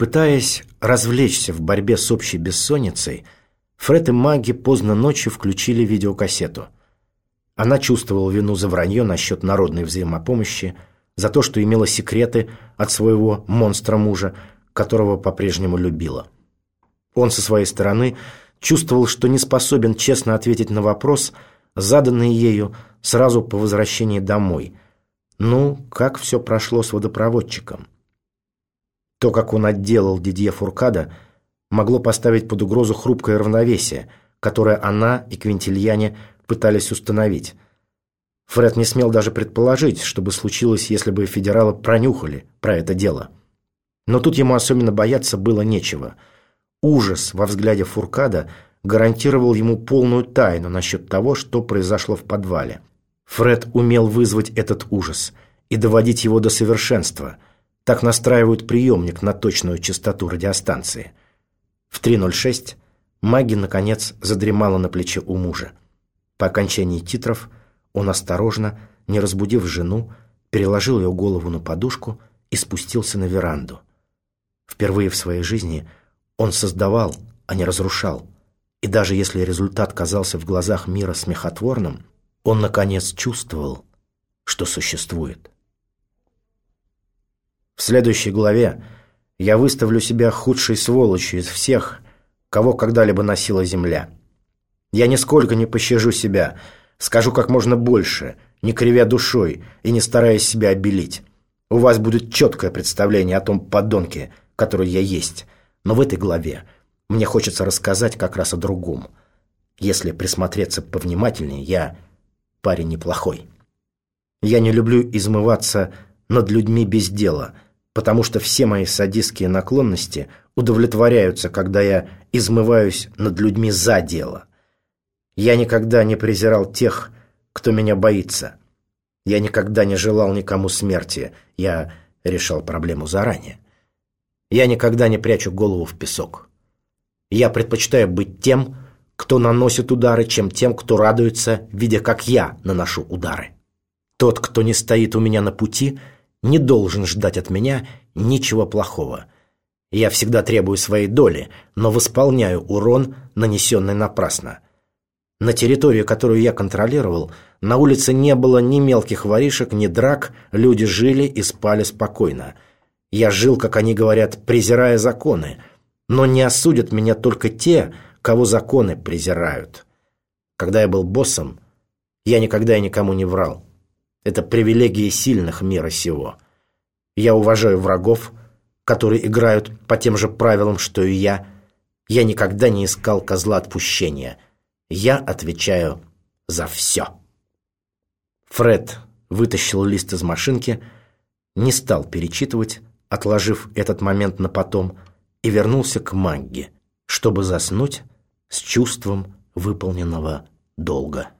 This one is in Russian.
Пытаясь развлечься в борьбе с общей бессонницей, Фред и Маги поздно ночью включили видеокассету. Она чувствовала вину за вранье насчет народной взаимопомощи, за то, что имела секреты от своего монстра-мужа, которого по-прежнему любила. Он со своей стороны чувствовал, что не способен честно ответить на вопрос, заданный ею сразу по возвращении домой. Ну, как все прошло с водопроводчиком? То, как он отделал Дидье Фуркада, могло поставить под угрозу хрупкое равновесие, которое она и Квинтильяне пытались установить. Фред не смел даже предположить, что бы случилось, если бы федералы пронюхали про это дело. Но тут ему особенно бояться было нечего. Ужас во взгляде Фуркада гарантировал ему полную тайну насчет того, что произошло в подвале. Фред умел вызвать этот ужас и доводить его до совершенства – так настраивают приемник на точную частоту радиостанции. В 3.06 Маги, наконец, задремала на плече у мужа. По окончании титров он осторожно, не разбудив жену, переложил ее голову на подушку и спустился на веранду. Впервые в своей жизни он создавал, а не разрушал. И даже если результат казался в глазах мира смехотворным, он, наконец, чувствовал, что существует. В следующей главе я выставлю себя худшей сволочью из всех, кого когда-либо носила земля. Я нисколько не пощажу себя, скажу как можно больше, не кривя душой и не стараясь себя обелить. У вас будет четкое представление о том подонке, который я есть. Но в этой главе мне хочется рассказать как раз о другом. Если присмотреться повнимательнее, я парень неплохой. Я не люблю измываться над людьми без дела – потому что все мои садистские наклонности удовлетворяются, когда я измываюсь над людьми за дело. Я никогда не презирал тех, кто меня боится. Я никогда не желал никому смерти. Я решал проблему заранее. Я никогда не прячу голову в песок. Я предпочитаю быть тем, кто наносит удары, чем тем, кто радуется, видя, как я наношу удары. Тот, кто не стоит у меня на пути – не должен ждать от меня ничего плохого. Я всегда требую своей доли, но восполняю урон, нанесенный напрасно. На территории, которую я контролировал, на улице не было ни мелких воришек, ни драк, люди жили и спали спокойно. Я жил, как они говорят, презирая законы, но не осудят меня только те, кого законы презирают. Когда я был боссом, я никогда и никому не врал. Это привилегии сильных мира сего. Я уважаю врагов, которые играют по тем же правилам, что и я. Я никогда не искал козла отпущения. Я отвечаю за все. Фред вытащил лист из машинки, не стал перечитывать, отложив этот момент на потом, и вернулся к Магге, чтобы заснуть с чувством выполненного долга.